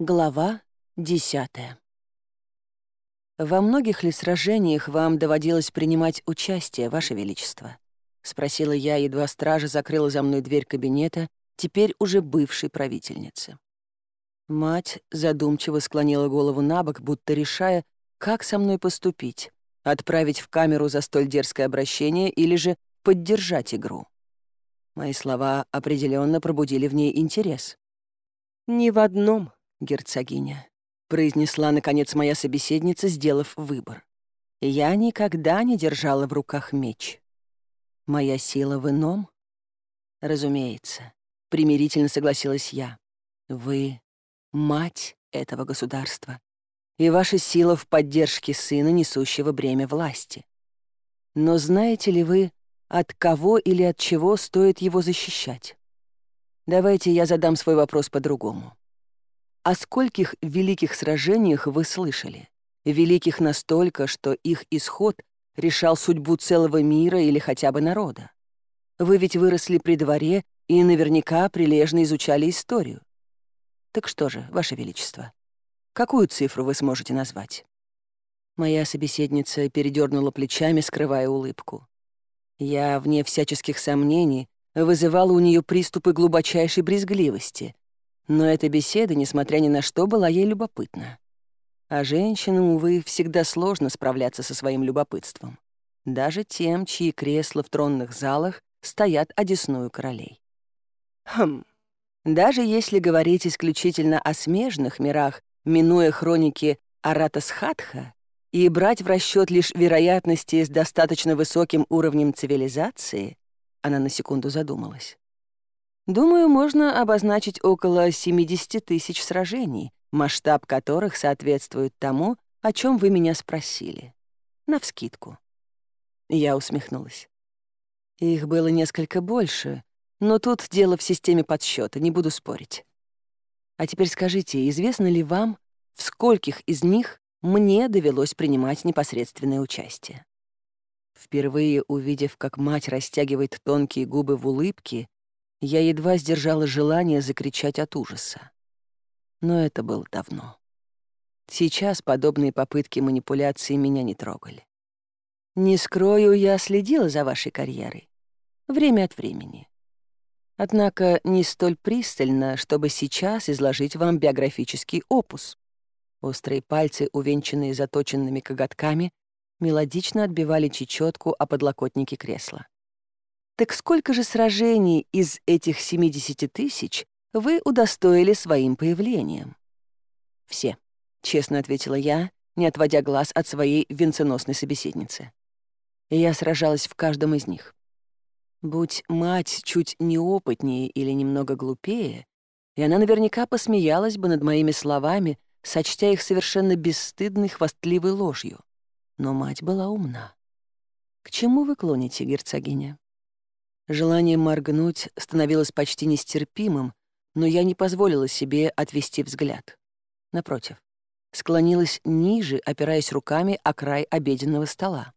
Глава 10. «Во многих ли сражениях вам доводилось принимать участие, Ваше Величество?» — спросила я, едва стража закрыла за мной дверь кабинета, теперь уже бывшей правительницы. Мать задумчиво склонила голову на бок, будто решая, как со мной поступить — отправить в камеру за столь дерзкое обращение или же поддержать игру. Мои слова определенно пробудили в ней интерес. «Ни в одном», герцогиня», — произнесла, наконец, моя собеседница, сделав выбор. «Я никогда не держала в руках меч. Моя сила в ином?» «Разумеется», — примирительно согласилась я. «Вы — мать этого государства, и ваша сила в поддержке сына, несущего бремя власти. Но знаете ли вы, от кого или от чего стоит его защищать? Давайте я задам свой вопрос по-другому. О скольких великих сражениях вы слышали? Великих настолько, что их исход решал судьбу целого мира или хотя бы народа. Вы ведь выросли при дворе и наверняка прилежно изучали историю. Так что же, Ваше Величество, какую цифру вы сможете назвать? Моя собеседница передернула плечами, скрывая улыбку. Я, вне всяческих сомнений, вызывала у нее приступы глубочайшей брезгливости, Но эта беседа, несмотря ни на что, была ей любопытна. А женщинам, увы, всегда сложно справляться со своим любопытством. Даже тем, чьи кресла в тронных залах стоят одесную королей. Хм. Даже если говорить исключительно о смежных мирах, минуя хроники Аратасхатха, и брать в расчет лишь вероятности с достаточно высоким уровнем цивилизации, она на секунду задумалась. Думаю, можно обозначить около 70 тысяч сражений, масштаб которых соответствует тому, о чем вы меня спросили. Навскидку. Я усмехнулась. Их было несколько больше, но тут дело в системе подсчета, не буду спорить. А теперь скажите, известно ли вам, в скольких из них мне довелось принимать непосредственное участие? Впервые увидев, как мать растягивает тонкие губы в улыбке, я едва сдержала желание закричать от ужаса. Но это было давно. Сейчас подобные попытки манипуляции меня не трогали. Не скрою, я следила за вашей карьерой. Время от времени. Однако не столь пристально, чтобы сейчас изложить вам биографический опус. Острые пальцы, увенчанные заточенными коготками, мелодично отбивали чечетку о подлокотнике кресла. Так сколько же сражений из этих 70 тысяч вы удостоили своим появлением? Все, честно ответила я, не отводя глаз от своей венценосной собеседницы. я сражалась в каждом из них. Будь мать чуть неопытнее или немного глупее, и она наверняка посмеялась бы над моими словами, сочтя их совершенно бесстыдной хвастливой ложью. Но мать была умна. «К чему вы клоните, герцогиня?» Желание моргнуть становилось почти нестерпимым, но я не позволила себе отвести взгляд. Напротив, склонилась ниже, опираясь руками о край обеденного стола.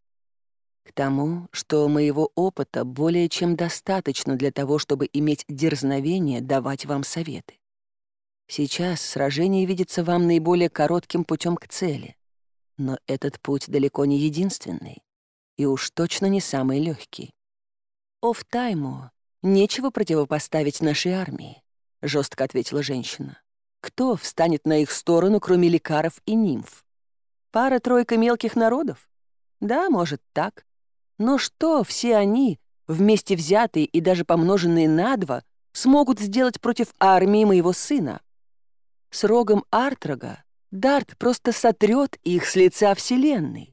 К тому, что моего опыта более чем достаточно для того, чтобы иметь дерзновение давать вам советы. Сейчас сражение видится вам наиболее коротким путем к цели, но этот путь далеко не единственный и уж точно не самый легкий. Офтайму нечего противопоставить нашей армии», — жестко ответила женщина. «Кто встанет на их сторону, кроме лекаров и нимф? Пара-тройка мелких народов? Да, может, так. Но что все они, вместе взятые и даже помноженные на два, смогут сделать против армии моего сына? С рогом Артрога Дарт просто сотрет их с лица Вселенной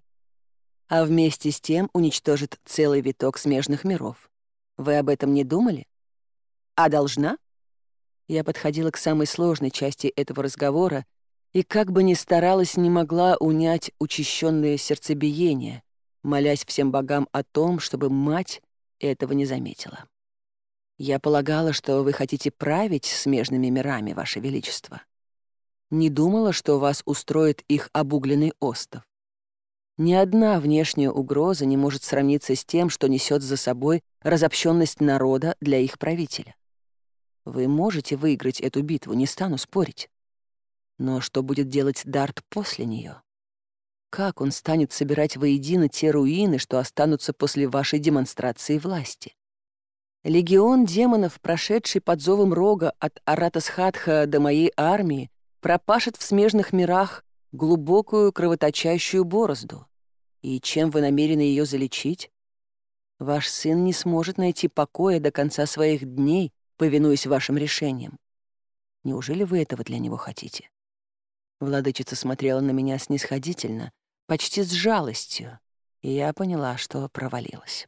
а вместе с тем уничтожит целый виток смежных миров. Вы об этом не думали? А должна? Я подходила к самой сложной части этого разговора и, как бы ни старалась, не могла унять учащенное сердцебиение, молясь всем богам о том, чтобы мать этого не заметила. Я полагала, что вы хотите править смежными мирами, Ваше Величество. Не думала, что вас устроит их обугленный остров. Ни одна внешняя угроза не может сравниться с тем, что несет за собой разобщенность народа для их правителя. Вы можете выиграть эту битву, не стану спорить. Но что будет делать Дарт после нее? Как он станет собирать воедино те руины, что останутся после вашей демонстрации власти? Легион демонов, прошедший под зовом рога от Аратасхатха до моей армии, пропашет в смежных мирах глубокую кровоточащую борозду. И чем вы намерены ее залечить? Ваш сын не сможет найти покоя до конца своих дней, повинуясь вашим решениям. Неужели вы этого для него хотите?» Владычица смотрела на меня снисходительно, почти с жалостью, и я поняла, что провалилась.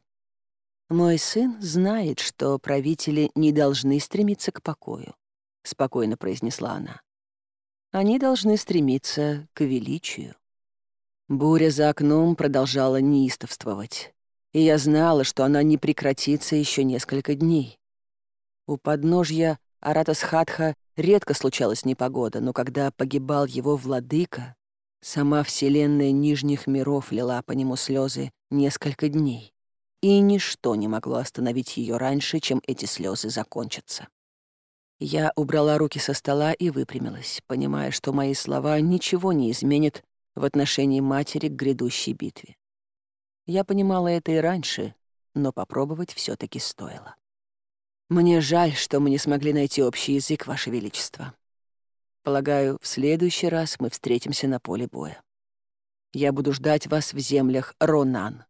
«Мой сын знает, что правители не должны стремиться к покою», — спокойно произнесла она. «Они должны стремиться к величию». Буря за окном продолжала неистовствовать, и я знала, что она не прекратится еще несколько дней. У подножья Аратасхатха редко случалась непогода, но когда погибал его владыка, сама вселенная нижних миров лила по нему слезы несколько дней, и ничто не могло остановить ее раньше, чем эти слезы закончатся. Я убрала руки со стола и выпрямилась, понимая, что мои слова ничего не изменят в отношении матери к грядущей битве. Я понимала это и раньше, но попробовать все таки стоило. «Мне жаль, что мы не смогли найти общий язык, Ваше Величество. Полагаю, в следующий раз мы встретимся на поле боя. Я буду ждать вас в землях Ронан.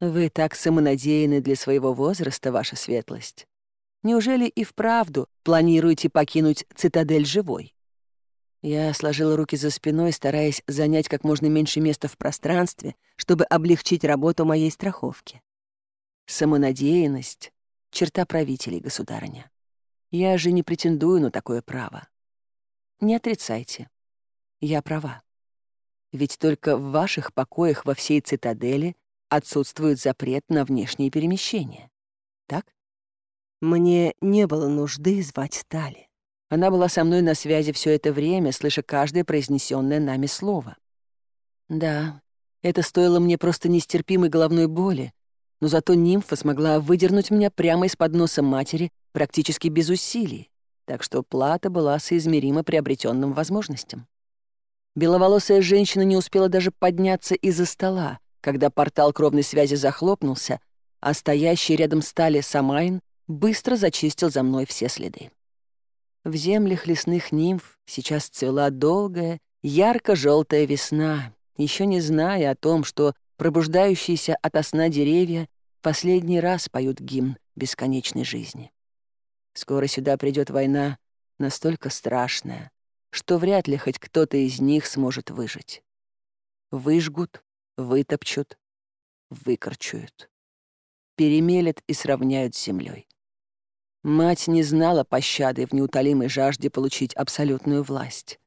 Вы так самонадеяны для своего возраста, Ваша Светлость. Неужели и вправду планируете покинуть цитадель живой?» Я сложила руки за спиной, стараясь занять как можно меньше места в пространстве, чтобы облегчить работу моей страховки. Самонадеянность черта правителей, государыня. Я же не претендую на такое право. Не отрицайте. Я права. Ведь только в ваших покоях во всей цитадели отсутствует запрет на внешние перемещения. Так? Мне не было нужды звать Тали. Она была со мной на связи все это время, слыша каждое произнесенное нами слово. Да, это стоило мне просто нестерпимой головной боли, но зато нимфа смогла выдернуть меня прямо из-под носа матери практически без усилий, так что плата была соизмерима приобретенным возможностям. Беловолосая женщина не успела даже подняться из-за стола, когда портал кровной связи захлопнулся, а стоящий рядом стали Самайн быстро зачистил за мной все следы. В землях лесных нимф сейчас цвела долгая, ярко-желтая весна, еще не зная о том, что пробуждающиеся от сна деревья последний раз поют гимн бесконечной жизни. Скоро сюда придет война, настолько страшная, что вряд ли хоть кто-то из них сможет выжить. Выжгут, вытопчут, выкорчуют, перемелят и сравняют с землей. Мать не знала пощады в неутолимой жажде получить абсолютную власть.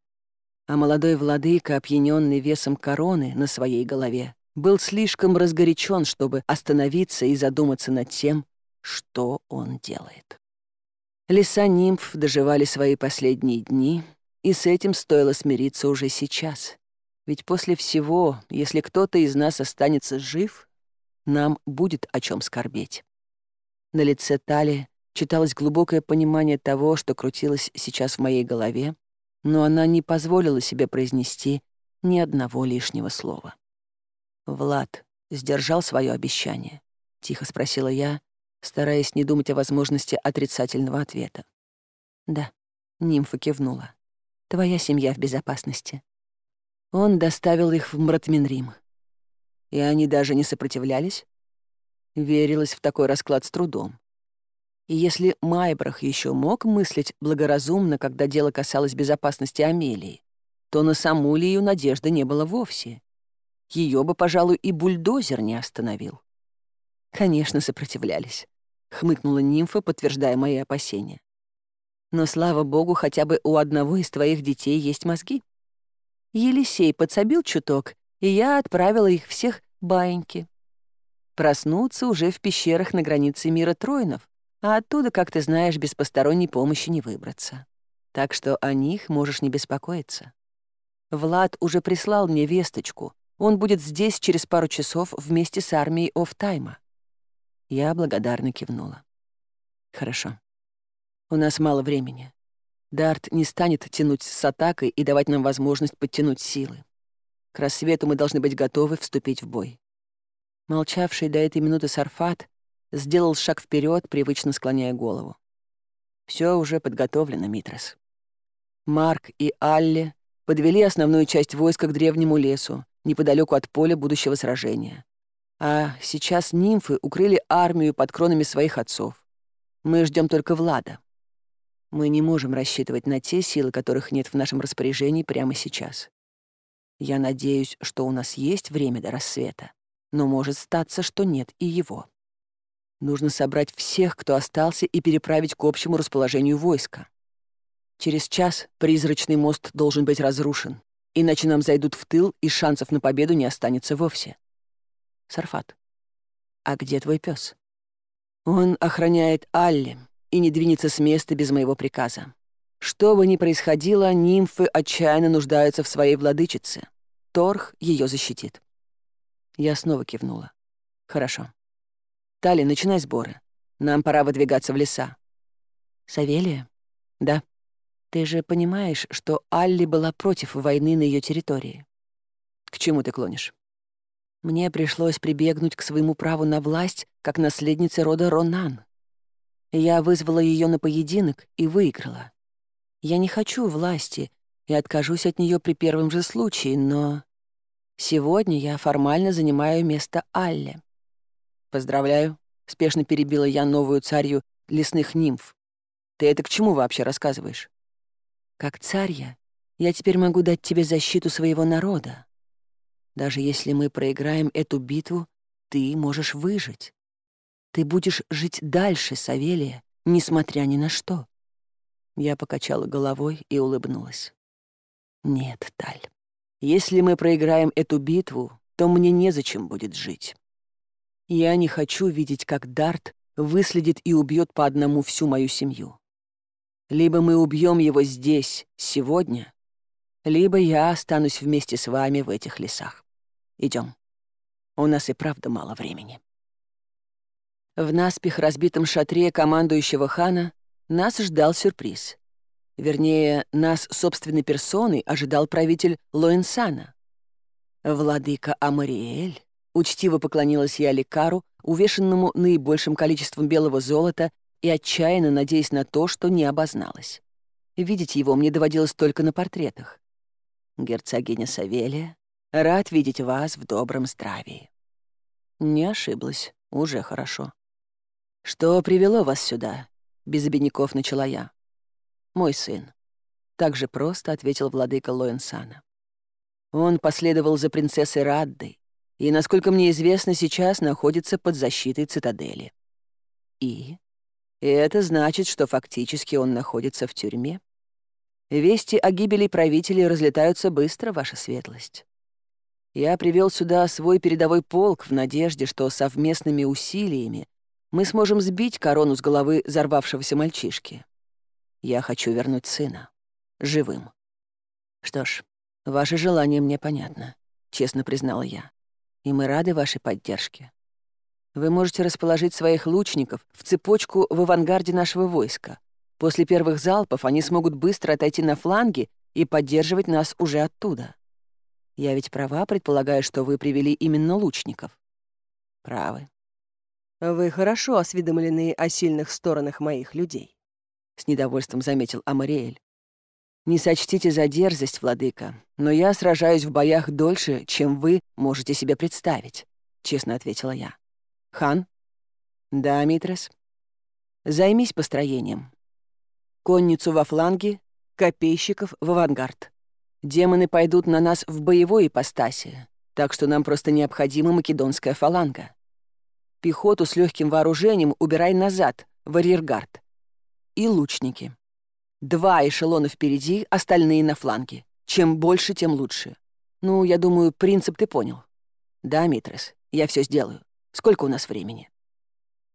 А молодой владыка, опьяненный весом короны на своей голове, был слишком разгорячен, чтобы остановиться и задуматься над тем, что он делает. Леса нимф доживали свои последние дни, и с этим стоило смириться уже сейчас. Ведь после всего, если кто-то из нас останется жив, нам будет о чем скорбеть. На лице Тали Читалось глубокое понимание того, что крутилось сейчас в моей голове, но она не позволила себе произнести ни одного лишнего слова. «Влад сдержал свое обещание?» — тихо спросила я, стараясь не думать о возможности отрицательного ответа. «Да», — нимфа кивнула. «Твоя семья в безопасности». Он доставил их в Мратминрим. И они даже не сопротивлялись? Верилась в такой расклад с трудом. И если Майбрах еще мог мыслить благоразумно, когда дело касалось безопасности Амелии, то на саму Лию надежды не было вовсе. Ее бы, пожалуй, и бульдозер не остановил. Конечно, сопротивлялись. Хмыкнула нимфа, подтверждая мои опасения. Но, слава богу, хотя бы у одного из твоих детей есть мозги. Елисей подсобил чуток, и я отправила их всех баиньки. Проснуться уже в пещерах на границе мира Троинов, а А оттуда, как ты знаешь, без посторонней помощи не выбраться. Так что о них можешь не беспокоиться. Влад уже прислал мне весточку. Он будет здесь через пару часов вместе с армией офтайма. Я благодарно кивнула. Хорошо. У нас мало времени. Дарт не станет тянуть с атакой и давать нам возможность подтянуть силы. К рассвету мы должны быть готовы вступить в бой. Молчавший до этой минуты Сарфат сделал шаг вперед, привычно склоняя голову. Все уже подготовлено, Митрос. Марк и Алли подвели основную часть войска к древнему лесу, неподалеку от поля будущего сражения. А сейчас нимфы укрыли армию под кронами своих отцов. Мы ждем только Влада. Мы не можем рассчитывать на те силы, которых нет в нашем распоряжении прямо сейчас. Я надеюсь, что у нас есть время до рассвета, но может статься, что нет и его. Нужно собрать всех, кто остался, и переправить к общему расположению войска. Через час призрачный мост должен быть разрушен, иначе нам зайдут в тыл, и шансов на победу не останется вовсе. Сарфат, а где твой пес? Он охраняет Алли, и не двинется с места без моего приказа. Что бы ни происходило, нимфы отчаянно нуждаются в своей владычице. Торх ее защитит. Я снова кивнула. Хорошо. Тали, начинай сборы. Нам пора выдвигаться в леса». «Савелия?» «Да». «Ты же понимаешь, что Алли была против войны на ее территории». «К чему ты клонишь?» «Мне пришлось прибегнуть к своему праву на власть, как наследнице рода Ронан. Я вызвала ее на поединок и выиграла. Я не хочу власти и откажусь от нее при первом же случае, но...» Сегодня я формально занимаю место Алле. Поздравляю, спешно перебила я новую царью лесных нимф. Ты это к чему вообще рассказываешь? Как царья, я теперь могу дать тебе защиту своего народа. Даже если мы проиграем эту битву, ты можешь выжить. Ты будешь жить дальше, Савелия, несмотря ни на что». Я покачала головой и улыбнулась. «Нет, Таль, если мы проиграем эту битву, то мне незачем будет жить. Я не хочу видеть, как Дарт выследит и убьет по одному всю мою семью. Либо мы убьем его здесь, сегодня, либо я останусь вместе с вами в этих лесах. Идем. У нас и правда мало времени». В наспех разбитом шатре командующего хана нас ждал сюрприз. Вернее, нас собственной персоной ожидал правитель Лоэнсана. Владыка Амариэль Учтиво поклонилась я лекару, увешанному наибольшим количеством белого золота и отчаянно надеясь на то, что не обозналась. Видеть его мне доводилось только на портретах. «Герцогиня Савелия, рад видеть вас в добром здравии». Не ошиблась, уже хорошо. «Что привело вас сюда?» — без обиняков начала я. «Мой сын», — так же просто ответил владыка Лоэнсана. Он последовал за принцессой Раддой, и, насколько мне известно, сейчас находится под защитой цитадели. И? И это значит, что фактически он находится в тюрьме. Вести о гибели правителей разлетаются быстро, ваша светлость. Я привел сюда свой передовой полк в надежде, что совместными усилиями мы сможем сбить корону с головы взорвавшегося мальчишки. Я хочу вернуть сына. Живым. Что ж, ваше желание мне понятно, честно признала я. И мы рады вашей поддержке. Вы можете расположить своих лучников в цепочку в авангарде нашего войска. После первых залпов они смогут быстро отойти на фланги и поддерживать нас уже оттуда. Я ведь права, предполагая, что вы привели именно лучников. Правы. «Вы хорошо осведомлены о сильных сторонах моих людей», — с недовольством заметил Амариэль. «Не сочтите за дерзость, владыка, но я сражаюсь в боях дольше, чем вы можете себе представить», — честно ответила я. «Хан?» «Да, Митрес?» «Займись построением. Конницу во фланге, копейщиков в авангард. Демоны пойдут на нас в боевой ипостаси, так что нам просто необходима македонская фаланга. Пехоту с легким вооружением убирай назад, в арьергард. И лучники. Два эшелона впереди, остальные на фланге. Чем больше, тем лучше. Ну, я думаю, принцип ты понял. Да, Митрес, я все сделаю. Сколько у нас времени?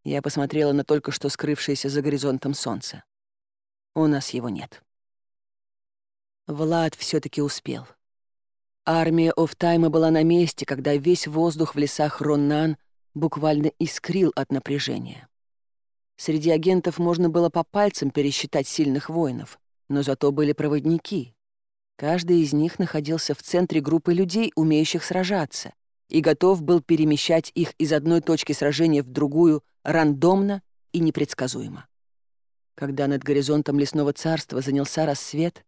Я посмотрела на только что скрывшееся за горизонтом солнце. У нас его нет. Влад все таки успел. Армия Офтайма была на месте, когда весь воздух в лесах Роннан буквально искрил от напряжения. Среди агентов можно было по пальцам пересчитать сильных воинов, но зато были проводники. Каждый из них находился в центре группы людей, умеющих сражаться, и готов был перемещать их из одной точки сражения в другую рандомно и непредсказуемо. Когда над горизонтом лесного царства занялся рассвет,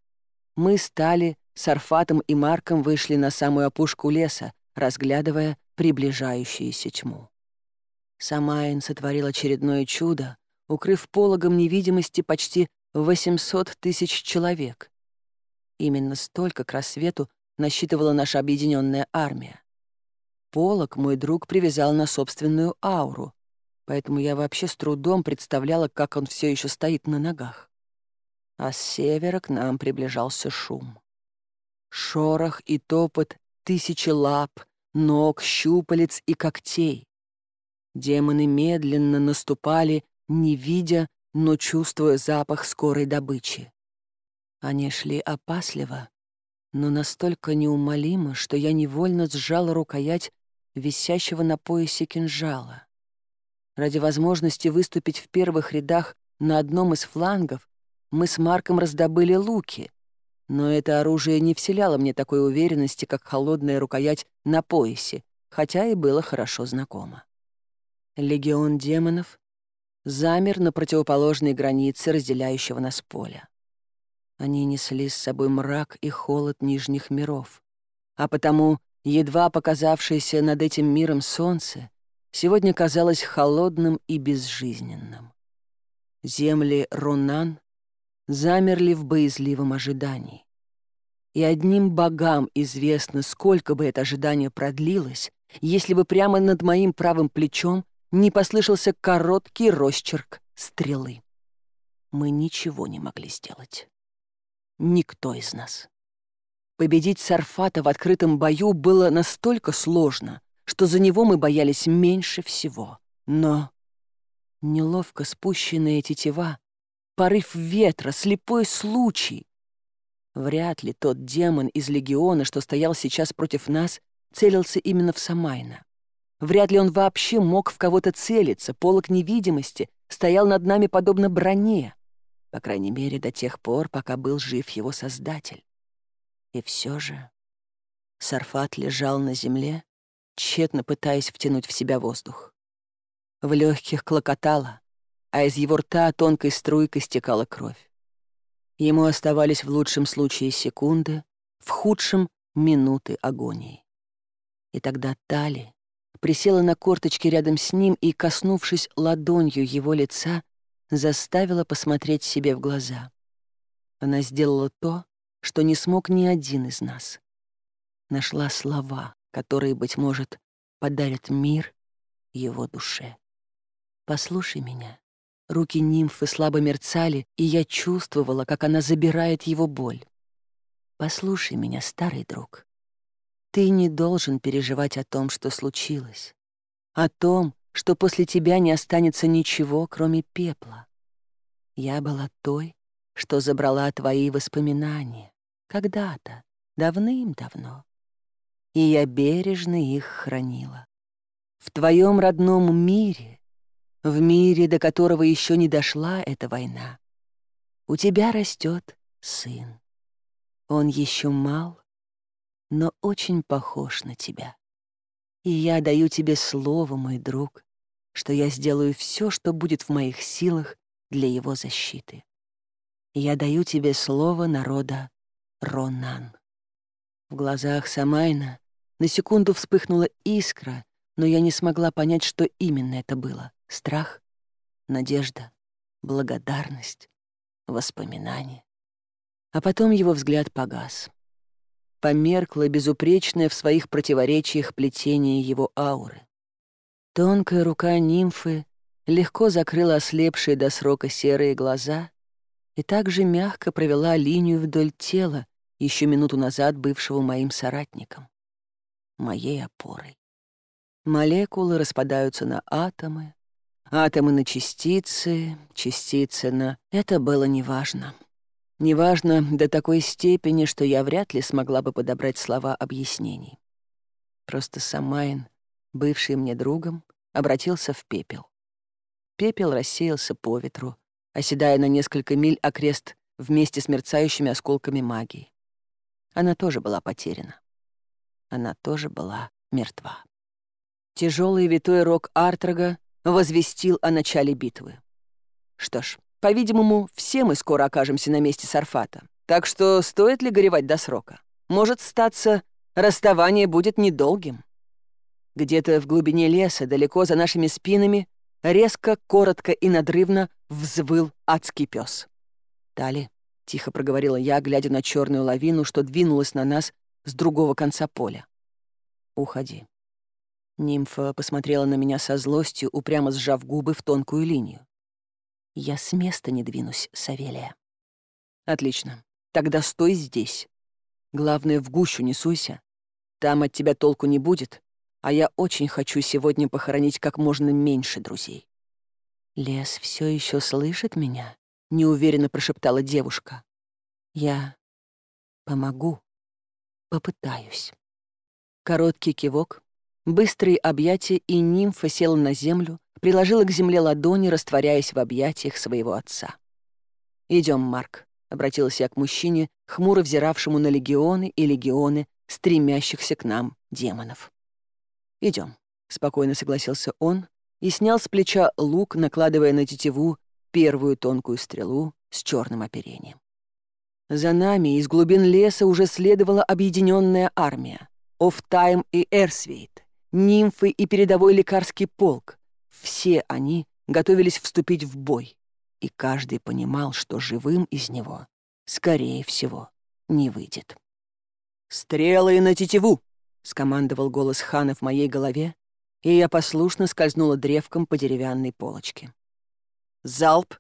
мы стали с Арфатом и Марком вышли на самую опушку леса, разглядывая приближающуюся тьму. Самайн сотворил очередное чудо, укрыв пологом невидимости почти 800 тысяч человек. Именно столько к рассвету насчитывала наша объединенная армия. Полог, мой друг привязал на собственную ауру, поэтому я вообще с трудом представляла, как он все еще стоит на ногах. А с севера к нам приближался шум. Шорох и топот тысячи лап, ног, щупалец и когтей. Демоны медленно наступали не видя, но чувствуя запах скорой добычи. Они шли опасливо, но настолько неумолимо, что я невольно сжала рукоять висящего на поясе кинжала. Ради возможности выступить в первых рядах на одном из флангов мы с Марком раздобыли луки, но это оружие не вселяло мне такой уверенности, как холодная рукоять на поясе, хотя и было хорошо знакомо. Легион демонов замер на противоположной границе разделяющего нас поля. Они несли с собой мрак и холод нижних миров, а потому едва показавшееся над этим миром солнце сегодня казалось холодным и безжизненным. Земли Рунан замерли в боязливом ожидании. И одним богам известно, сколько бы это ожидание продлилось, если бы прямо над моим правым плечом не послышался короткий росчерк стрелы. Мы ничего не могли сделать. Никто из нас. Победить Сарфата в открытом бою было настолько сложно, что за него мы боялись меньше всего. Но неловко спущенная тетива, порыв ветра, слепой случай. Вряд ли тот демон из легиона, что стоял сейчас против нас, целился именно в Самайна. Вряд ли он вообще мог в кого-то целиться, полок невидимости стоял над нами подобно броне, по крайней мере, до тех пор, пока был жив его создатель. И все же Сарфат лежал на земле, тщетно пытаясь втянуть в себя воздух. В легких клокотало, а из его рта тонкой струйкой стекала кровь. Ему оставались в лучшем случае секунды, в худшем — присела на корточки рядом с ним и, коснувшись ладонью его лица, заставила посмотреть себе в глаза. Она сделала то, что не смог ни один из нас. Нашла слова, которые, быть может, подарят мир его душе. «Послушай меня». Руки нимфы слабо мерцали, и я чувствовала, как она забирает его боль. «Послушай меня, старый друг. Ты не должен переживать о том, что случилось. О том, что после тебя не останется ничего, кроме пепла. Я была той, что забрала твои воспоминания когда-то, давным-давно. И я бережно их хранила. В твоем родном мире, в мире, до которого еще не дошла эта война, у тебя растет сын. Он еще мал, но очень похож на тебя. И я даю тебе слово, мой друг, что я сделаю все, что будет в моих силах для его защиты. Я даю тебе слово народа Ронан. В глазах Самайна на секунду вспыхнула искра, но я не смогла понять, что именно это было. Страх, надежда, благодарность, воспоминания. А потом его взгляд погас померкло безупречное в своих противоречиях плетение его ауры. Тонкая рука нимфы легко закрыла ослепшие до срока серые глаза и также мягко провела линию вдоль тела, еще минуту назад бывшего моим соратником, моей опорой. Молекулы распадаются на атомы, атомы на частицы, частицы на... Это было неважно. Неважно, до такой степени, что я вряд ли смогла бы подобрать слова объяснений. Просто Самайн, бывший мне другом, обратился в пепел. Пепел рассеялся по ветру, оседая на несколько миль окрест вместе с мерцающими осколками магии. Она тоже была потеряна. Она тоже была мертва. Тяжелый витой рог Артрога возвестил о начале битвы. Что ж, по-видимому, все мы скоро окажемся на месте Сарфата. Так что стоит ли горевать до срока? Может статься, расставание будет недолгим. Где-то в глубине леса, далеко за нашими спинами, резко, коротко и надрывно взвыл адский пес. «Тали», — тихо проговорила я, глядя на черную лавину, что двинулась на нас с другого конца поля. «Уходи». Нимфа посмотрела на меня со злостью, упрямо сжав губы в тонкую линию. Я с места не двинусь, Савелия. Отлично. Тогда стой здесь. Главное, в гущу не суйся. Там от тебя толку не будет, а я очень хочу сегодня похоронить как можно меньше друзей. Лес все еще слышит меня? Неуверенно прошептала девушка. Я помогу. Попытаюсь. Короткий кивок, быстрые объятия, и нимфа села на землю, приложила к земле ладони, растворяясь в объятиях своего отца. «Идем, Марк», — обратился я к мужчине, хмуро взиравшему на легионы и легионы стремящихся к нам демонов. «Идем», — спокойно согласился он и снял с плеча лук, накладывая на тетиву первую тонкую стрелу с черным оперением. За нами из глубин леса уже следовала объединенная армия. Офтайм и Эрсвейт, нимфы и передовой лекарский полк, все они готовились вступить в бой, и каждый понимал, что живым из него, скорее всего, не выйдет. «Стрелы на тетиву!» — скомандовал голос хана в моей голове, и я послушно скользнула древком по деревянной полочке. «Залп!»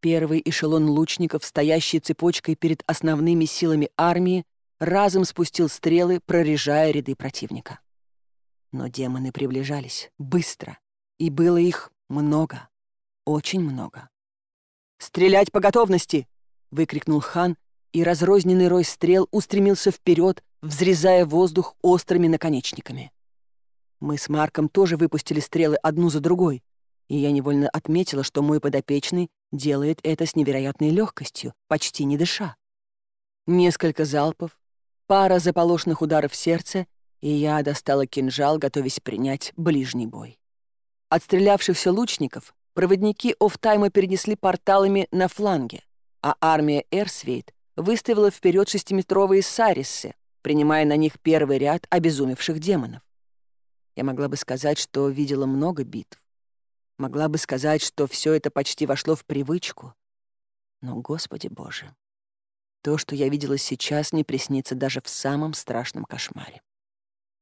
Первый эшелон лучников, стоящий цепочкой перед основными силами армии, разом спустил стрелы, прорежая ряды противника. Но демоны приближались, быстро, и было их много, очень много. «Стрелять по готовности!» — выкрикнул хан, и разрозненный рой стрел устремился вперед, взрезая воздух острыми наконечниками. Мы с Марком тоже выпустили стрелы одну за другой, и я невольно отметила, что мой подопечный делает это с невероятной легкостью, почти не дыша. Несколько залпов, пара заполошных ударов сердца, и я достала кинжал, готовясь принять ближний бой. Отстрелявшихся лучников проводники офтайма перенесли порталами на фланге, а армия Эрсвейт выставила вперед шестиметровые сарисы, принимая на них первый ряд обезумевших демонов. Я могла бы сказать, что видела много битв. Могла бы сказать, что все это почти вошло в привычку. Но, Господи Боже, то, что я видела сейчас, не приснится даже в самом страшном кошмаре.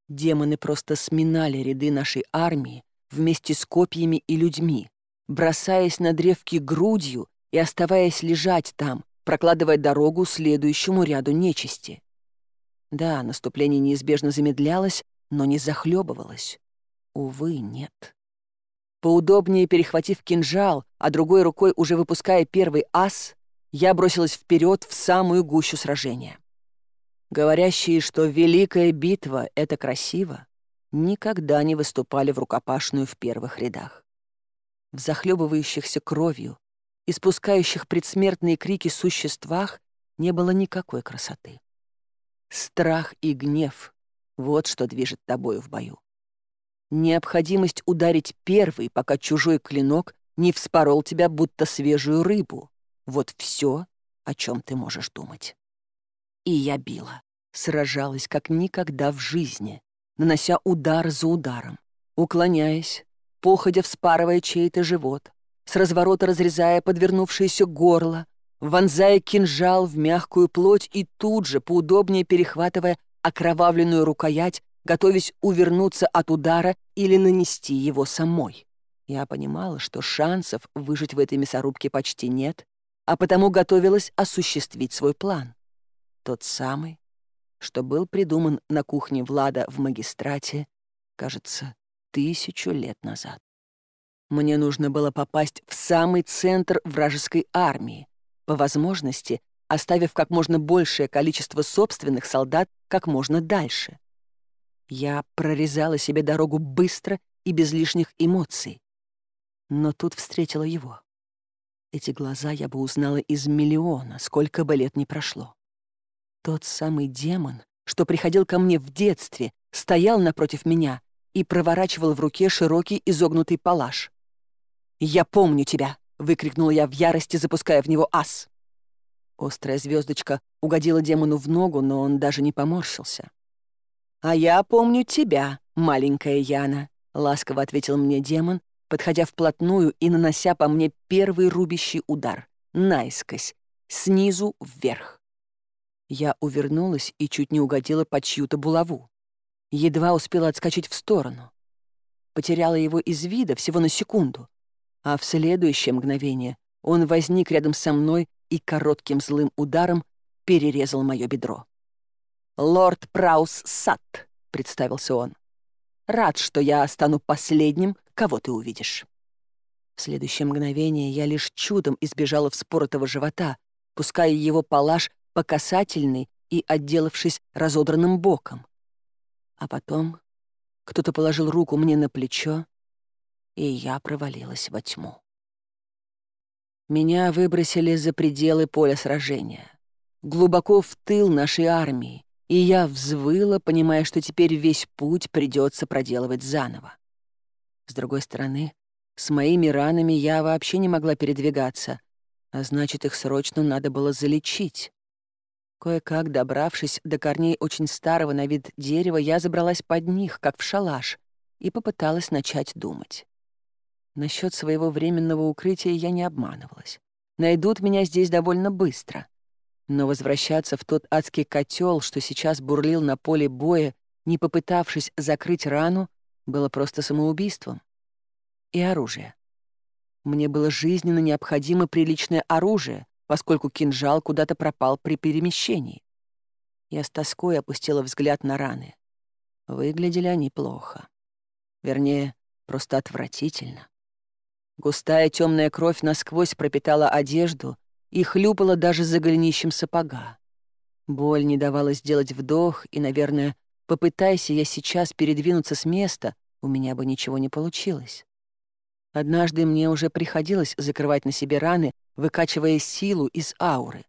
Демоны просто сминали ряды нашей армии, вместе с копьями и людьми, бросаясь на древки грудью и оставаясь лежать там, прокладывая дорогу следующему ряду нечисти. Да, наступление неизбежно замедлялось, но не захлебывалось. Увы, нет. Поудобнее перехватив кинжал, а другой рукой уже выпуская первый ас, я бросилась вперед в самую гущу сражения. Говорящие, что великая битва — это красиво, никогда не выступали в рукопашную в первых рядах. В захлебывающихся кровью, испускающих предсмертные крики существах не было никакой красоты. Страх и гнев — вот что движет тобою в бою. Необходимость ударить первый, пока чужой клинок не вспорол тебя, будто свежую рыбу. Вот все, о чем ты можешь думать. И я била, сражалась как никогда в жизни, нанося удар за ударом, уклоняясь, походя вспарывая чей-то живот, с разворота разрезая подвернувшееся горло, вонзая кинжал в мягкую плоть и тут же, поудобнее перехватывая окровавленную рукоять, готовясь увернуться от удара или нанести его самой. Я понимала, что шансов выжить в этой мясорубке почти нет, а потому готовилась осуществить свой план. Тот самый, что был придуман на кухне Влада в магистрате, кажется, тысячу лет назад. Мне нужно было попасть в самый центр вражеской армии, по возможности оставив как можно большее количество собственных солдат как можно дальше. Я прорезала себе дорогу быстро и без лишних эмоций. Но тут встретила его. Эти глаза я бы узнала из миллиона, сколько бы лет ни прошло. Тот самый демон, что приходил ко мне в детстве, стоял напротив меня и проворачивал в руке широкий изогнутый палаш. «Я помню тебя!» — выкрикнул я в ярости, запуская в него ас. Острая звездочка угодила демону в ногу, но он даже не поморщился. «А я помню тебя, маленькая Яна», — ласково ответил мне демон, подходя вплотную и нанося по мне первый рубящий удар, наискось, снизу вверх. Я увернулась и чуть не угодила под чью-то булаву. Едва успела отскочить в сторону. Потеряла его из вида всего на секунду, а в следующее мгновение он возник рядом со мной и коротким злым ударом перерезал мое бедро. «Лорд Праус Сад», — представился он. «Рад, что я стану последним, кого ты увидишь». В следующее мгновение я лишь чудом избежала вспоротого живота, пуская его палаш по касательной и отделавшись разодранным боком. А потом кто-то положил руку мне на плечо, и я провалилась во тьму. Меня выбросили за пределы поля сражения, глубоко в тыл нашей армии, и я взвыла, понимая, что теперь весь путь придется проделывать заново. С другой стороны, с моими ранами я вообще не могла передвигаться, а значит, их срочно надо было залечить. Кое-как, добравшись до корней очень старого на вид дерева, я забралась под них, как в шалаш, и попыталась начать думать. Насчет своего временного укрытия я не обманывалась. Найдут меня здесь довольно быстро. Но возвращаться в тот адский котел, что сейчас бурлил на поле боя, не попытавшись закрыть рану, было просто самоубийством. И оружие. Мне было жизненно необходимо приличное оружие, поскольку кинжал куда-то пропал при перемещении. Я с тоской опустила взгляд на раны. Выглядели они плохо. Вернее, просто отвратительно. Густая темная кровь насквозь пропитала одежду и хлюпала даже за голенищем сапога. Боль не давала сделать вдох, и, наверное, попытайся я сейчас передвинуться с места, у меня бы ничего не получилось. Однажды мне уже приходилось закрывать на себе раны, выкачивая силу из ауры.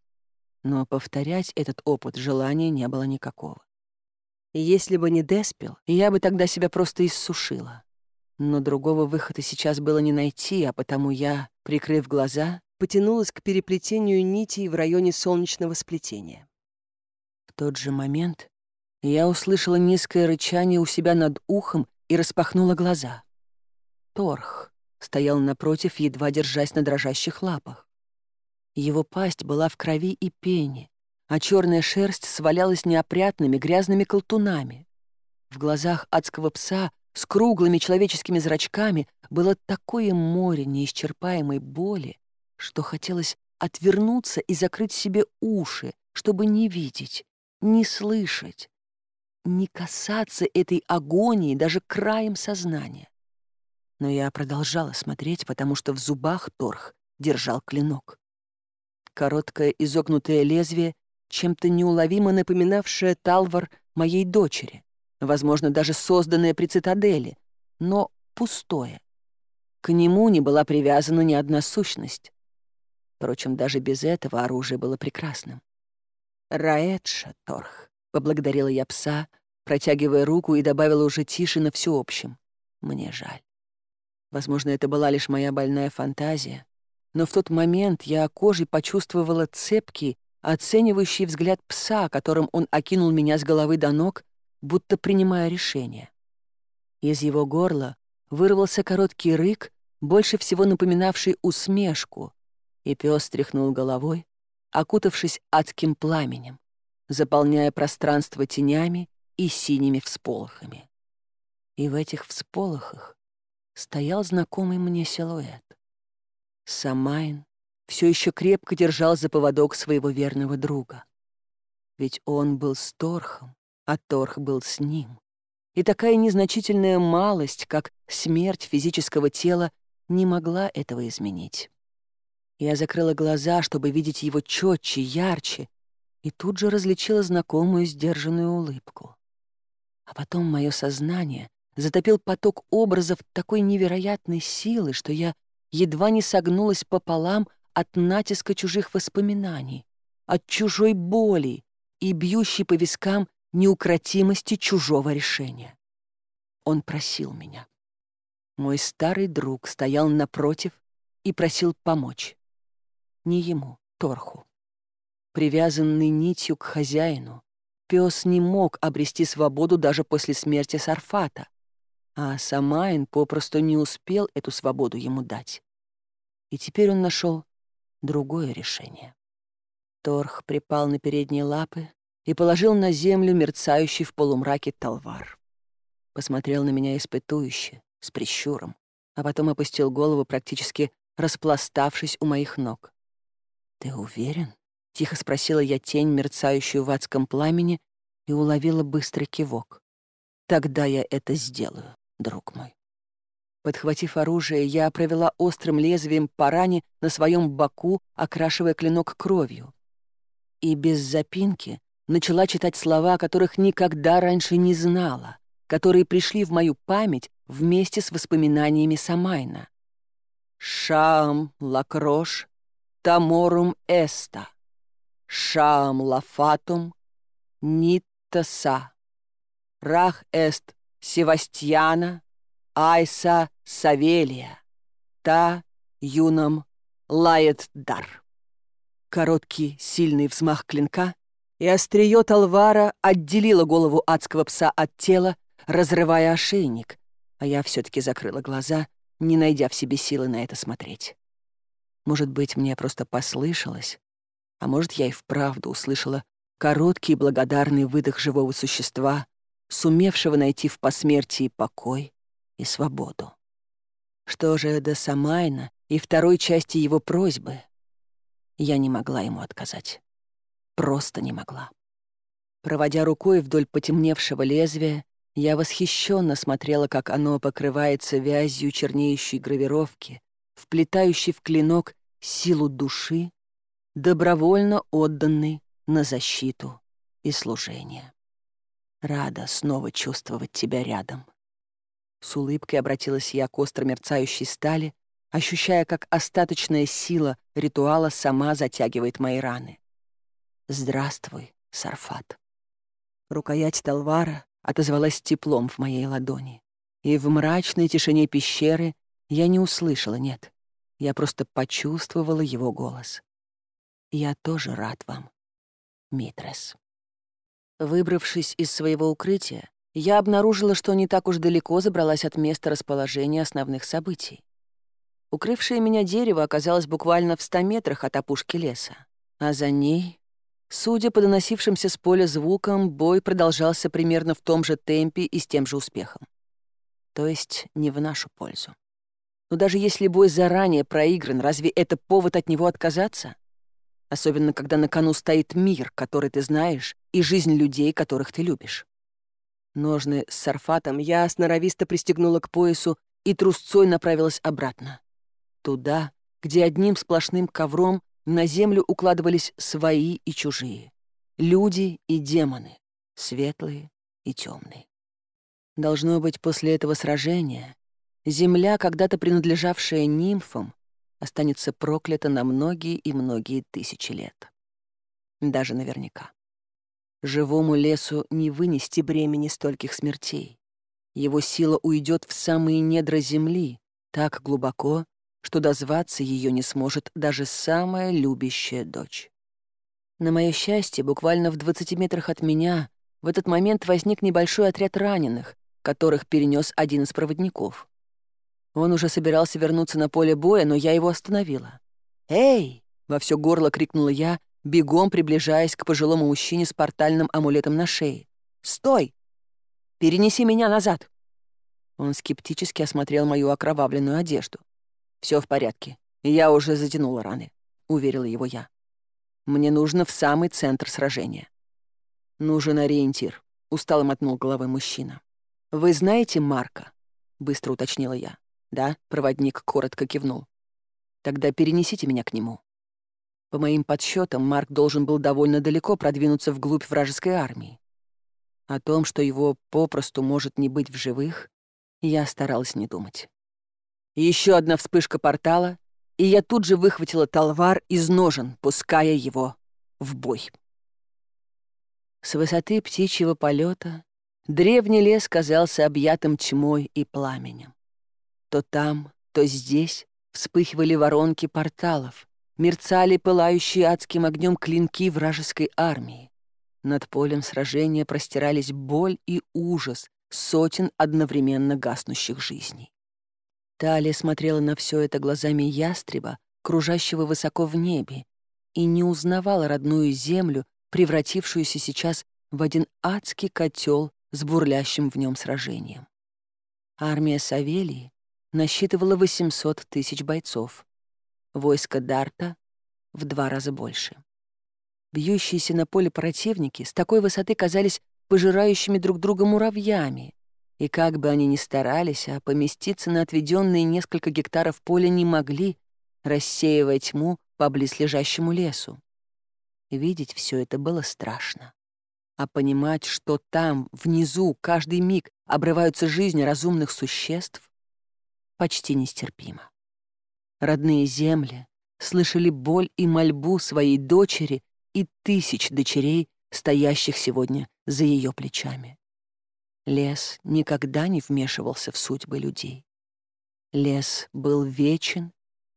Но повторять этот опыт желания не было никакого. Если бы не Деспил, я бы тогда себя просто иссушила. Но другого выхода сейчас было не найти, а потому я, прикрыв глаза, потянулась к переплетению нитей в районе солнечного сплетения. В тот же момент я услышала низкое рычание у себя над ухом и распахнула глаза. Торх стоял напротив, едва держась на дрожащих лапах. Его пасть была в крови и пене, а черная шерсть свалялась неопрятными грязными колтунами. В глазах адского пса с круглыми человеческими зрачками было такое море неисчерпаемой боли, что хотелось отвернуться и закрыть себе уши, чтобы не видеть, не слышать, не касаться этой агонии даже краем сознания. Но я продолжала смотреть, потому что в зубах Торх держал клинок короткое изогнутое лезвие, чем-то неуловимо напоминавшее талвар моей дочери, возможно, даже созданное при цитадели, но пустое. К нему не была привязана ни одна сущность. Впрочем, даже без этого оружие было прекрасным. «Раэтша, Торх», — поблагодарила я пса, протягивая руку и добавила уже тише на всеобщем. «Мне жаль. Возможно, это была лишь моя больная фантазия, но в тот момент я кожей почувствовала цепкий, оценивающий взгляд пса, которым он окинул меня с головы до ног, будто принимая решение. Из его горла вырвался короткий рык, больше всего напоминавший усмешку, и пес стряхнул головой, окутавшись адским пламенем, заполняя пространство тенями и синими всполохами. И в этих всполохах стоял знакомый мне силуэт. Самайн все еще крепко держал за поводок своего верного друга. Ведь он был с Торхом, а Торх был с ним. И такая незначительная малость, как смерть физического тела, не могла этого изменить. Я закрыла глаза, чтобы видеть его четче, ярче, и тут же различила знакомую сдержанную улыбку. А потом мое сознание затопил поток образов такой невероятной силы, что я едва не согнулась пополам от натиска чужих воспоминаний, от чужой боли и бьющей по вискам неукротимости чужого решения. Он просил меня. Мой старый друг стоял напротив и просил помочь. Не ему, Торху. Привязанный нитью к хозяину, пес не мог обрести свободу даже после смерти Сарфата, а Самайн попросту не успел эту свободу ему дать. И теперь он нашел другое решение. Торх припал на передние лапы и положил на землю мерцающий в полумраке талвар. Посмотрел на меня испытующе, с прищуром, а потом опустил голову, практически распластавшись у моих ног. «Ты уверен?» — тихо спросила я тень, мерцающую в адском пламени, и уловила быстрый кивок. «Тогда я это сделаю». друг мой». Подхватив оружие, я провела острым лезвием по ране на своем боку, окрашивая клинок кровью. И без запинки начала читать слова, которых никогда раньше не знала, которые пришли в мою память вместе с воспоминаниями Самайна. «Шам лакрош таморум эста, шам лафатум ниттаса, рах эст Севастьяна, Айса Савелия, та юном лает дар. Короткий сильный взмах клинка, и острие Талвара отделило голову адского пса от тела, разрывая ошейник, а я все таки закрыла глаза, не найдя в себе силы на это смотреть. Может быть, мне просто послышалось, а может, я и вправду услышала короткий благодарный выдох живого существа — сумевшего найти в посмертии покой и свободу. Что же до Самайна и второй части его просьбы? Я не могла ему отказать. Просто не могла. Проводя рукой вдоль потемневшего лезвия, я восхищенно смотрела, как оно покрывается вязью чернеющей гравировки, вплетающей в клинок силу души, добровольно отданной на защиту и служение. Рада снова чувствовать тебя рядом. С улыбкой обратилась я к остро мерцающей стали, ощущая, как остаточная сила ритуала сама затягивает мои раны. «Здравствуй, Сарфат». Рукоять Талвара отозвалась теплом в моей ладони. И в мрачной тишине пещеры я не услышала «нет». Я просто почувствовала его голос. «Я тоже рад вам, Митрес». Выбравшись из своего укрытия, я обнаружила, что не так уж далеко забралась от места расположения основных событий. Укрывшее меня дерево оказалось буквально в ста метрах от опушки леса, а за ней, судя по доносившимся с поля звукам, бой продолжался примерно в том же темпе и с тем же успехом. То есть не в нашу пользу. Но даже если бой заранее проигран, разве это повод от него отказаться? особенно когда на кону стоит мир, который ты знаешь, и жизнь людей, которых ты любишь. Ножны с сарфатом я сноровисто пристегнула к поясу и трусцой направилась обратно. Туда, где одним сплошным ковром на землю укладывались свои и чужие. Люди и демоны, светлые и темные. Должно быть, после этого сражения земля, когда-то принадлежавшая нимфам, останется проклято на многие и многие тысячи лет. Даже наверняка. Живому лесу не вынести бремени стольких смертей. Его сила уйдет в самые недра земли, так глубоко, что дозваться ее не сможет даже самая любящая дочь. На мое счастье, буквально в 20 метрах от меня в этот момент возник небольшой отряд раненых, которых перенес один из проводников. Он уже собирался вернуться на поле боя, но я его остановила. «Эй!» — во все горло крикнула я, бегом приближаясь к пожилому мужчине с портальным амулетом на шее. «Стой! Перенеси меня назад!» Он скептически осмотрел мою окровавленную одежду. Все в порядке. Я уже затянула раны», — уверила его я. «Мне нужно в самый центр сражения». «Нужен ориентир», — устало мотнул головой мужчина. «Вы знаете Марка?» — быстро уточнила я. Да, проводник коротко кивнул. Тогда перенесите меня к нему. По моим подсчетам, Марк должен был довольно далеко продвинуться вглубь вражеской армии. О том, что его попросту может не быть в живых, я старалась не думать. Еще одна вспышка портала, и я тут же выхватила талвар из ножен, пуская его в бой. С высоты птичьего полета древний лес казался объятым тьмой и пламенем. То там, то здесь вспыхивали воронки порталов, мерцали пылающие адским огнем клинки вражеской армии. Над полем сражения простирались боль и ужас сотен одновременно гаснущих жизней. Талия смотрела на все это глазами ястреба, кружащего высоко в небе, и не узнавала родную землю, превратившуюся сейчас в один адский котел с бурлящим в нем сражением. Армия Савелии Насчитывало 800 тысяч бойцов. Войско Дарта в два раза больше. Бьющиеся на поле противники с такой высоты казались пожирающими друг друга муравьями, и как бы они ни старались, а поместиться на отведенные несколько гектаров поля не могли, рассеивая тьму по близлежащему лесу. Видеть все это было страшно. А понимать, что там, внизу, каждый миг обрываются жизни разумных существ, почти нестерпимо. Родные земли слышали боль и мольбу своей дочери и тысяч дочерей, стоящих сегодня за ее плечами. Лес никогда не вмешивался в судьбы людей. Лес был вечен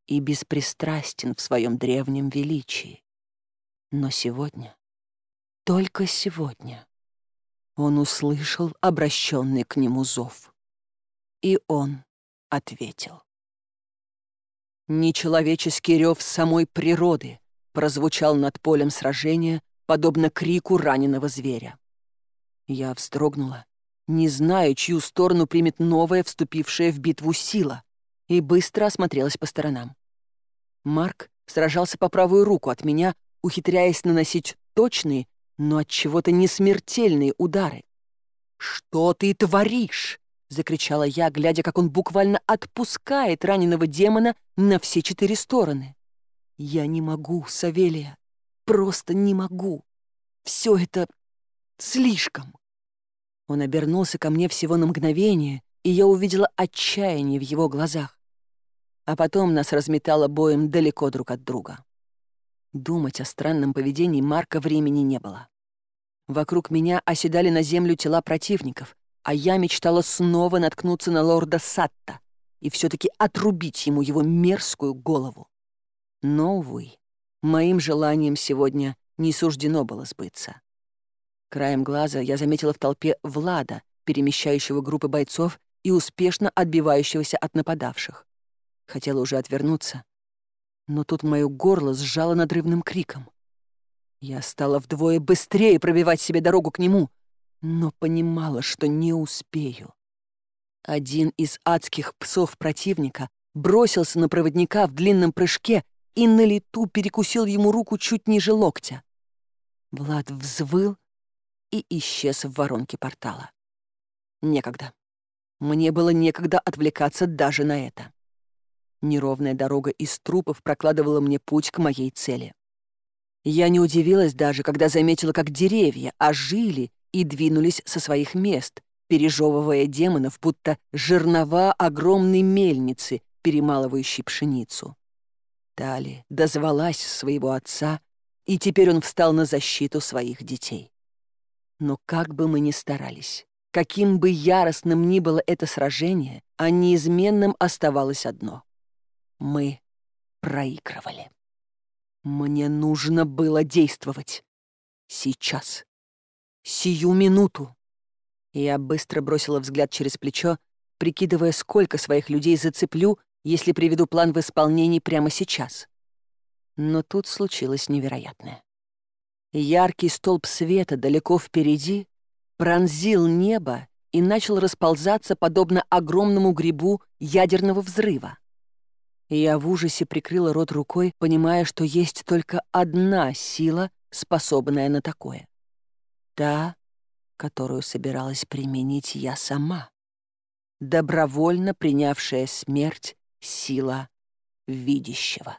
и беспристрастен в своем древнем величии. Но сегодня, только сегодня, он услышал обращенный к нему зов. И он ответил. Нечеловеческий рев самой природы прозвучал над полем сражения, подобно крику раненого зверя. Я вздрогнула, не зная, чью сторону примет новая, вступившая в битву сила, и быстро осмотрелась по сторонам. Марк сражался по правую руку от меня, ухитряясь наносить точные, но от чего-то несмертельные удары. «Что ты творишь?» закричала я, глядя, как он буквально отпускает раненого демона на все четыре стороны. «Я не могу, Савелия, просто не могу. Все это слишком». Он обернулся ко мне всего на мгновение, и я увидела отчаяние в его глазах. А потом нас разметало боем далеко друг от друга. Думать о странном поведении Марка времени не было. Вокруг меня оседали на землю тела противников, а я мечтала снова наткнуться на лорда Сатта и все-таки отрубить ему его мерзкую голову. Но, увы, моим желанием сегодня не суждено было сбыться. Краем глаза я заметила в толпе Влада, перемещающего группы бойцов и успешно отбивающегося от нападавших. Хотела уже отвернуться, но тут мое горло сжало надрывным криком. Я стала вдвое быстрее пробивать себе дорогу к нему — но понимала, что не успею. Один из адских псов противника бросился на проводника в длинном прыжке и на лету перекусил ему руку чуть ниже локтя. Влад взвыл и исчез в воронке портала. Некогда. Мне было некогда отвлекаться даже на это. Неровная дорога из трупов прокладывала мне путь к моей цели. Я не удивилась даже, когда заметила, как деревья ожили и двинулись со своих мест, пережевывая демонов, будто жернова огромной мельницы, перемалывающей пшеницу. Тали дозвалась своего отца, и теперь он встал на защиту своих детей. Но как бы мы ни старались, каким бы яростным ни было это сражение, а неизменным оставалось одно — мы проигрывали. Мне нужно было действовать. Сейчас. Сию минуту. Я быстро бросила взгляд через плечо, прикидывая, сколько своих людей зацеплю, если приведу план в исполнении прямо сейчас. Но тут случилось невероятное. Яркий столб света далеко впереди пронзил небо и начал расползаться подобно огромному грибу ядерного взрыва. Я в ужасе прикрыла рот рукой, понимая, что есть только одна сила, способная на такое. та, которую собиралась применить я сама. Добровольно принявшая смерть сила видящего.